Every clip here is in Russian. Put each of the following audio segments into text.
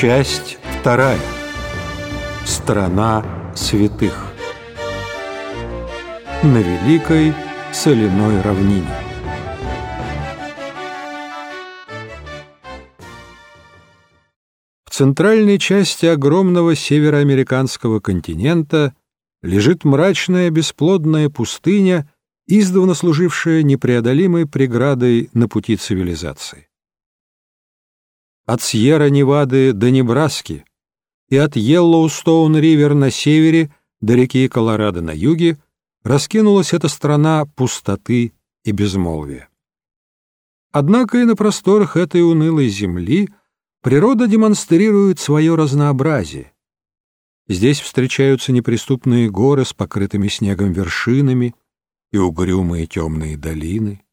Часть вторая. Страна святых. На Великой соляной равнине. В центральной части огромного североамериканского континента лежит мрачная бесплодная пустыня, издавна служившая непреодолимой преградой на пути цивилизации. От Сьерра-Невады до Небраски и от Йеллоустоун-Ривер на севере до реки Колорадо на юге раскинулась эта страна пустоты и безмолвия. Однако и на просторах этой унылой земли природа демонстрирует свое разнообразие. Здесь встречаются неприступные горы с покрытыми снегом вершинами и угрюмые темные долины.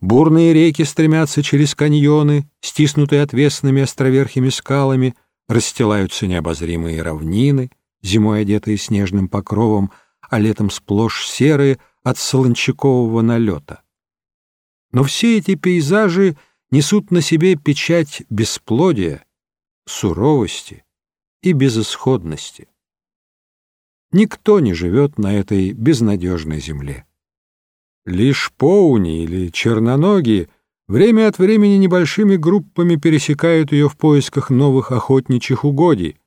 Бурные реки стремятся через каньоны, стиснутые отвесными островерхими скалами, расстилаются необозримые равнины, зимой одетые снежным покровом, а летом сплошь серые от солончакового налета. Но все эти пейзажи несут на себе печать бесплодия, суровости и безысходности. Никто не живет на этой безнадежной земле. Лишь поуни или черноногие время от времени небольшими группами пересекают ее в поисках новых охотничьих угодий.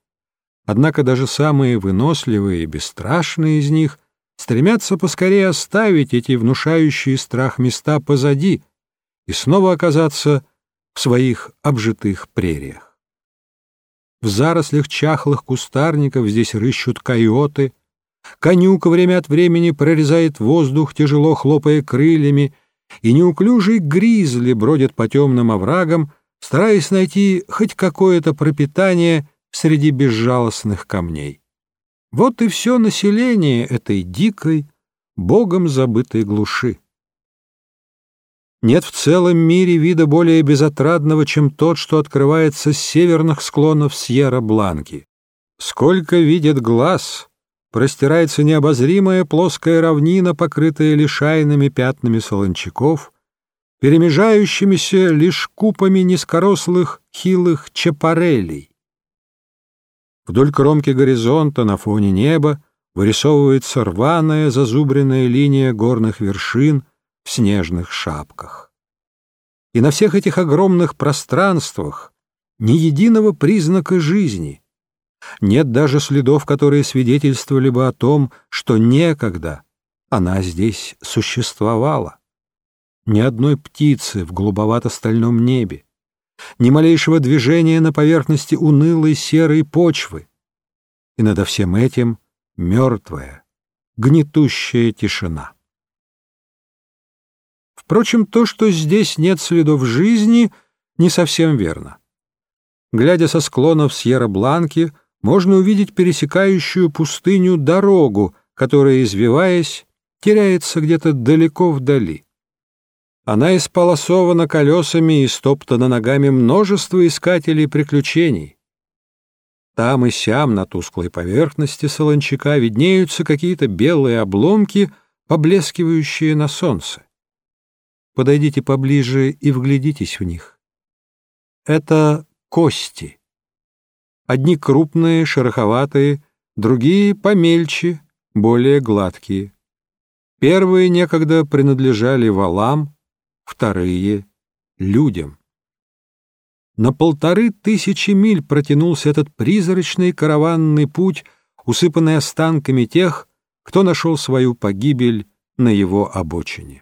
Однако даже самые выносливые и бесстрашные из них стремятся поскорее оставить эти внушающие страх места позади и снова оказаться в своих обжитых прериях. В зарослях чахлых кустарников здесь рыщут койоты — Конюк время от времени прорезает воздух, тяжело хлопая крыльями, и неуклюжий гризли бродит по темным оврагам, стараясь найти хоть какое-то пропитание среди безжалостных камней. Вот и все население этой дикой, богом забытой глуши. Нет в целом мире вида более безотрадного, чем тот, что открывается с северных склонов Сьерра-Бланки. Сколько видит глаз — простирается необозримая плоская равнина, покрытая лишайными пятнами солончаков, перемежающимися лишь купами низкорослых хилых чапарелей. Вдоль кромки горизонта на фоне неба вырисовывается рваная зазубренная линия горных вершин в снежных шапках. И на всех этих огромных пространствах ни единого признака жизни — нет даже следов, которые свидетельствовали бы о том, что некогда она здесь существовала. Ни одной птицы в голубовато-стальном небе, ни малейшего движения на поверхности унылой серой почвы. И над всем этим мертвая, гнетущая тишина. Впрочем, то, что здесь нет следов жизни, не совсем верно. Глядя со склонов Сьерра-Бланки, можно увидеть пересекающую пустыню дорогу, которая, извиваясь, теряется где-то далеко вдали. Она исполосована колесами и стоптана ногами множество искателей приключений. Там и сям на тусклой поверхности солончака виднеются какие-то белые обломки, поблескивающие на солнце. Подойдите поближе и вглядитесь в них. Это кости. Одни крупные, шероховатые, другие помельче, более гладкие. Первые некогда принадлежали валам, вторые — людям. На полторы тысячи миль протянулся этот призрачный караванный путь, усыпанный останками тех, кто нашел свою погибель на его обочине.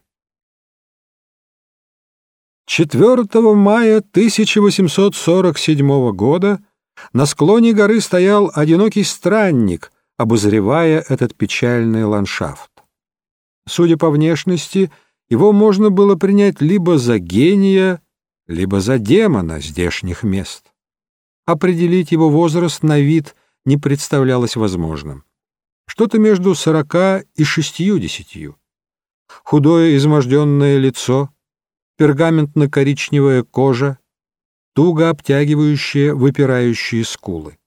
4 мая 1847 года на склоне горы стоял одинокий странник, обозревая этот печальный ландшафт. Судя по внешности, его можно было принять либо за гения, либо за демона здешних мест. Определить его возраст на вид не представлялось возможным. Что-то между сорока и шестьюдесятью. Худое изможденное лицо, пергаментно-коричневая кожа, туго обтягивающие выпирающие скулы.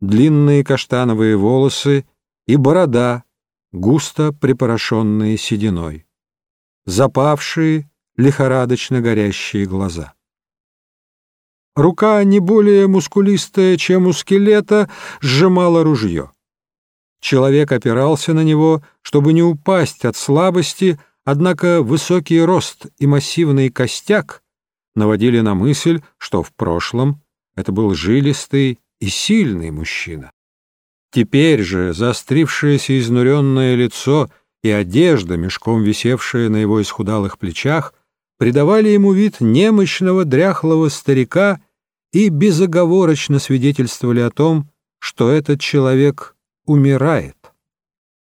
Длинные каштановые волосы и борода, густо припорошенные сединой. Запавшие, лихорадочно горящие глаза. Рука, не более мускулистая, чем у скелета, сжимала ружье. Человек опирался на него, чтобы не упасть от слабости, однако высокий рост и массивный костяк наводили на мысль, что в прошлом это был жилистый и сильный мужчина. Теперь же заострившееся изнуренное лицо и одежда, мешком висевшая на его исхудалых плечах, придавали ему вид немощного дряхлого старика и безоговорочно свидетельствовали о том, что этот человек умирает.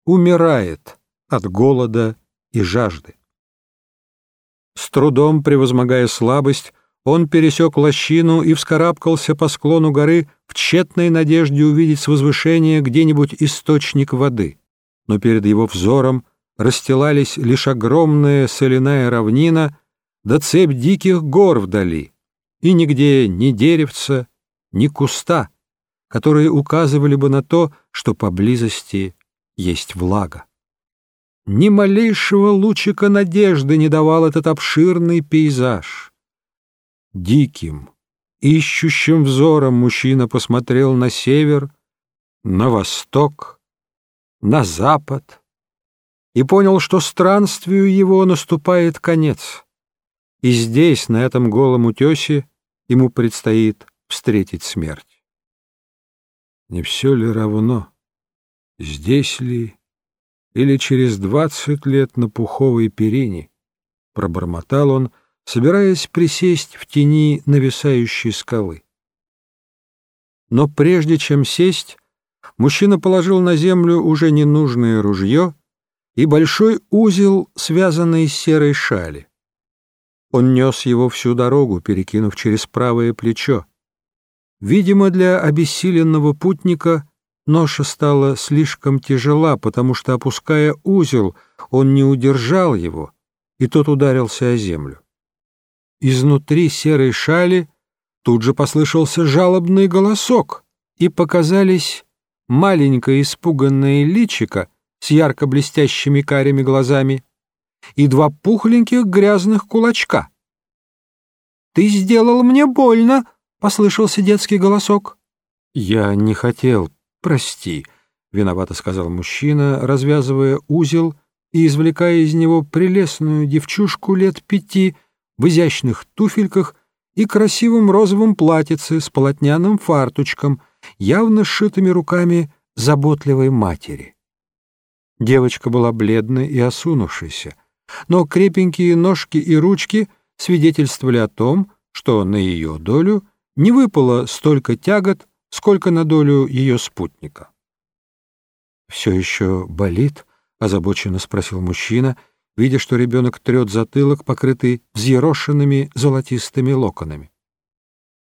Умирает от голода и жажды. С трудом превозмогая слабость, он пересек лощину и вскарабкался по склону горы в тщетной надежде увидеть с возвышения где-нибудь источник воды. Но перед его взором расстилались лишь огромная соляная равнина да цепь диких гор вдали, и нигде ни деревца, ни куста, которые указывали бы на то, что поблизости есть влага. Ни малейшего лучика надежды не давал этот обширный пейзаж. Диким, ищущим взором мужчина посмотрел на север, на восток, на запад и понял, что странствию его наступает конец. И здесь, на этом голом утесе, ему предстоит встретить смерть. Не все ли равно, здесь ли или через двадцать лет на пуховой перине, пробормотал он, собираясь присесть в тени нависающей скалы. Но прежде чем сесть, мужчина положил на землю уже ненужное ружье и большой узел, связанный с серой шали. Он нес его всю дорогу, перекинув через правое плечо. Видимо, для обессиленного путника ноша стала слишком тяжела, потому что, опуская узел, он не удержал его, и тот ударился о землю. Изнутри серой шали тут же послышался жалобный голосок, и показались маленькое испуганное личико с ярко блестящими карими глазами и два пухленьких грязных кулачка. «Ты сделал мне больно!» — послышался детский голосок. «Я не хотел, прости», — виновато сказал мужчина, развязывая узел и извлекая из него прелестную девчушку лет пяти в изящных туфельках и красивом розовом платьице с полотняным фартучком, явно сшитыми руками заботливой матери. Девочка была бледной и осунувшейся, но крепенькие ножки и ручки свидетельствовали о том, что на ее долю не выпало столько тягот, сколько на долю ее спутника. «Все еще болит?» — озабоченно спросил мужчина, видя, что ребенок трет затылок, покрытый взъерошенными золотистыми локонами.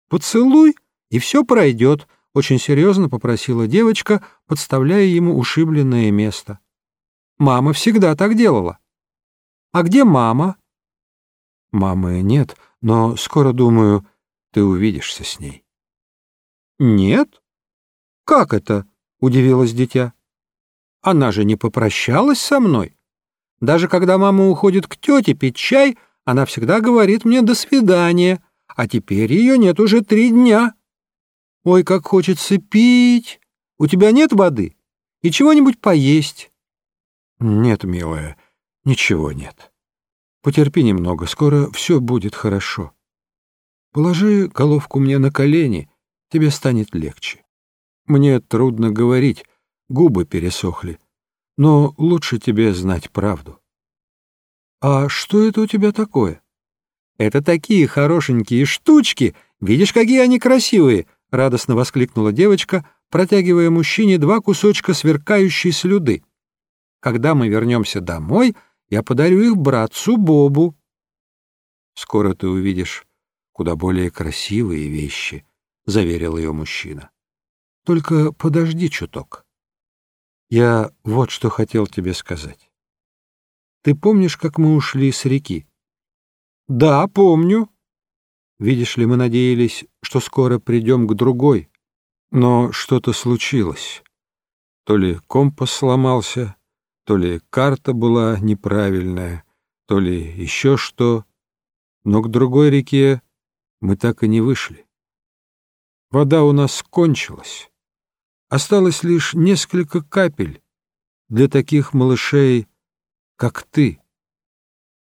«Поцелуй, и все пройдет», — очень серьезно попросила девочка, подставляя ему ушибленное место. «Мама всегда так делала». А где мама? Мамы нет, но скоро, думаю, ты увидишься с ней. Нет? Как это? Удивилось дитя. Она же не попрощалась со мной. Даже когда мама уходит к тете пить чай, она всегда говорит мне «до свидания», а теперь ее нет уже три дня. Ой, как хочется пить. У тебя нет воды? И чего-нибудь поесть? Нет, милая, Ничего нет. Потерпи немного, скоро все будет хорошо. Положи головку мне на колени, тебе станет легче. Мне трудно говорить, губы пересохли, но лучше тебе знать правду. А что это у тебя такое? Это такие хорошенькие штучки, видишь, какие они красивые, радостно воскликнула девочка, протягивая мужчине два кусочка сверкающей слюды. Когда мы вернемся домой, я подарю их братцу Бобу. Скоро ты увидишь куда более красивые вещи, — заверил ее мужчина. Только подожди чуток. Я вот что хотел тебе сказать. Ты помнишь, как мы ушли с реки? Да, помню. Видишь ли, мы надеялись, что скоро придем к другой, но что-то случилось. То ли компас сломался, то ли карта была неправильная, то ли еще что, но к другой реке мы так и не вышли. Вода у нас кончилась. Осталось лишь несколько капель для таких малышей, как ты.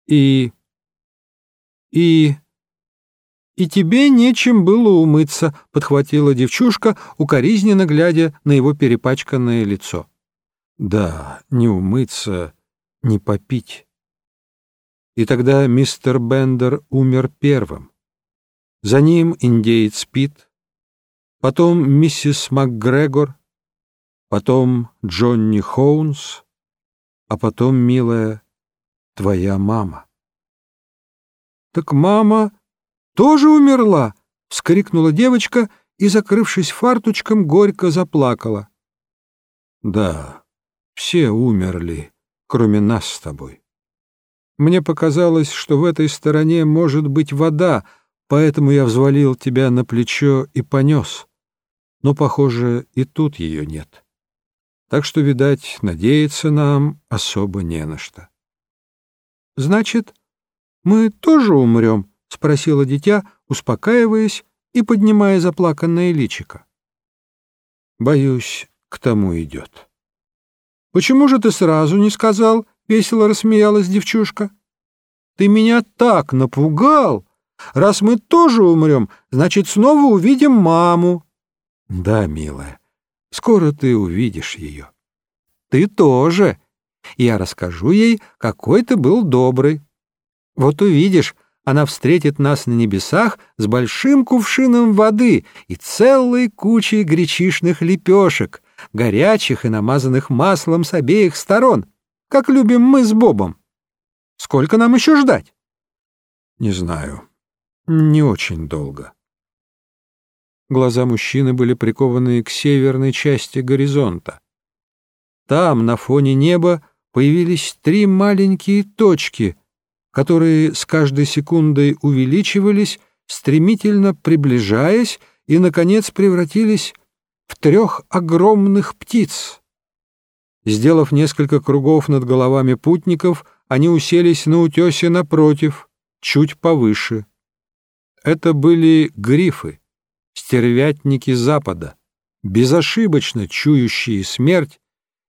И... и... «И тебе нечем было умыться», — подхватила девчушка, укоризненно глядя на его перепачканное лицо. «Да, не умыться, не попить». И тогда мистер Бендер умер первым. За ним индеец Пит, потом миссис МакГрегор, потом Джонни Хоунс, а потом, милая, твоя мама. «Так мама тоже умерла?» — вскрикнула девочка и, закрывшись фартучком, горько заплакала. «Да, все умерли, кроме нас с тобой. Мне показалось, что в этой стороне может быть вода, поэтому я взвалил тебя на плечо и понес. Но, похоже, и тут ее нет. Так что, видать, надеяться нам особо не на что. — Значит, мы тоже умрем? — спросила дитя, успокаиваясь и поднимая заплаканное личико. — Боюсь, к тому идет. — Почему же ты сразу не сказал? — весело рассмеялась девчушка. — Ты меня так напугал! Раз мы тоже умрем, значит, снова увидим маму. — Да, милая, скоро ты увидишь ее. — Ты тоже. Я расскажу ей, какой ты был добрый. Вот увидишь, она встретит нас на небесах с большим кувшином воды и целой кучей гречишных лепешек, горячих и намазанных маслом с обеих сторон, как любим мы с Бобом. Сколько нам еще ждать? Не знаю. Не очень долго. Глаза мужчины были прикованы к северной части горизонта. Там, на фоне неба, появились три маленькие точки, которые с каждой секундой увеличивались, стремительно приближаясь и, наконец, превратились в трех огромных птиц. Сделав несколько кругов над головами путников, они уселись на утесе напротив, чуть повыше. Это были грифы, стервятники Запада, безошибочно чующие смерть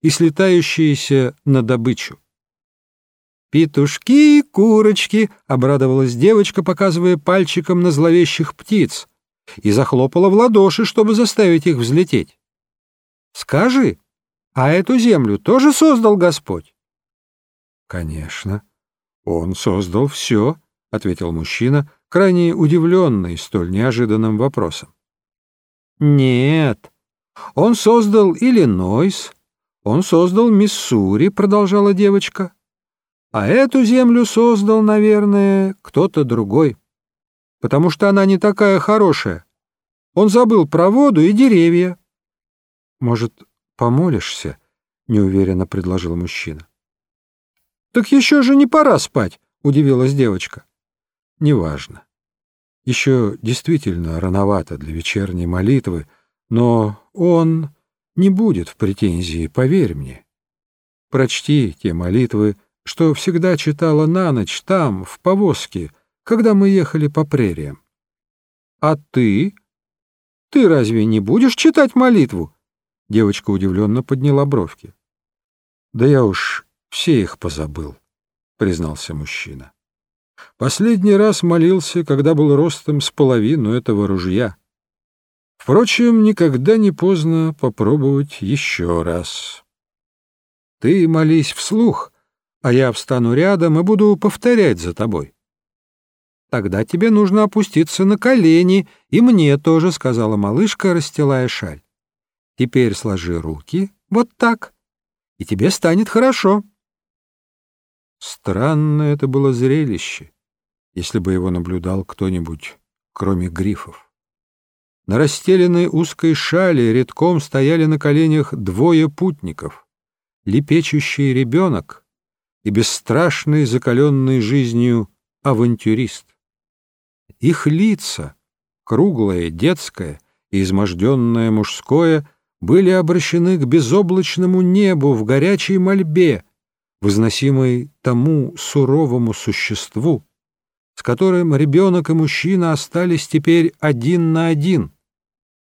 и слетающиеся на добычу. «Петушки, курочки!» — обрадовалась девочка, показывая пальчиком на зловещих птиц, и захлопала в ладоши, чтобы заставить их взлететь. «Скажи, а эту землю тоже создал Господь?» «Конечно, Он создал все», — ответил мужчина, крайне удивленный столь неожиданным вопросом. «Нет, Он создал Иллинойс, Он создал Миссури», — продолжала девочка. А эту землю создал, наверное, кто-то другой, потому что она не такая хорошая. Он забыл про воду и деревья. — Может, помолишься? — неуверенно предложил мужчина. — Так еще же не пора спать, — удивилась девочка. — Неважно. Еще действительно рановато для вечерней молитвы, но он не будет в претензии, поверь мне. Прочти те молитвы, что всегда читала на ночь там, в повозке, когда мы ехали по прериям. А ты? Ты разве не будешь читать молитву? Девочка удивленно подняла бровки. Да я уж все их позабыл, признался мужчина. Последний раз молился, когда был ростом с половину этого ружья. Впрочем, никогда не поздно попробовать еще раз. Ты молись вслух, а я встану рядом и буду повторять за тобой. Тогда тебе нужно опуститься на колени, и мне тоже, — сказала малышка, расстилая шаль. Теперь сложи руки, вот так, и тебе станет хорошо. Странное это было зрелище, если бы его наблюдал кто-нибудь, кроме грифов. На расстеленной узкой шали редком стояли на коленях двое путников, лепечущий ребенок — и бесстрашный, закаленный жизнью авантюрист. Их лица, круглое, детское и изможденное мужское, были обращены к безоблачному небу в горячей мольбе, возносимой тому суровому существу, с которым ребенок и мужчина остались теперь один на один,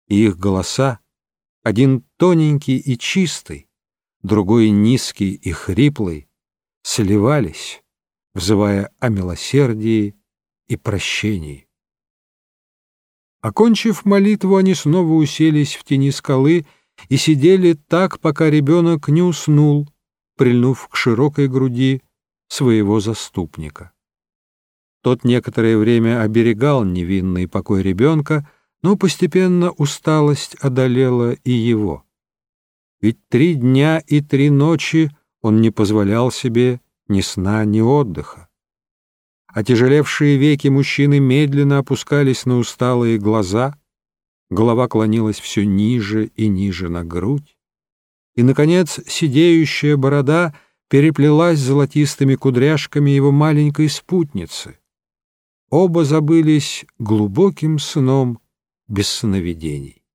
и их голоса, один тоненький и чистый, другой низкий и хриплый, сливались, взывая о милосердии и прощении. Окончив молитву, они снова уселись в тени скалы и сидели так, пока ребенок не уснул, прильнув к широкой груди своего заступника. Тот некоторое время оберегал невинный покой ребенка, но постепенно усталость одолела и его. Ведь три дня и три ночи он не позволял себе ни сна, ни отдыха. Отяжелевшие веки мужчины медленно опускались на усталые глаза, голова клонилась все ниже и ниже на грудь, и, наконец, сидеющая борода переплелась золотистыми кудряшками его маленькой спутницы. Оба забылись глубоким сном без сновидений.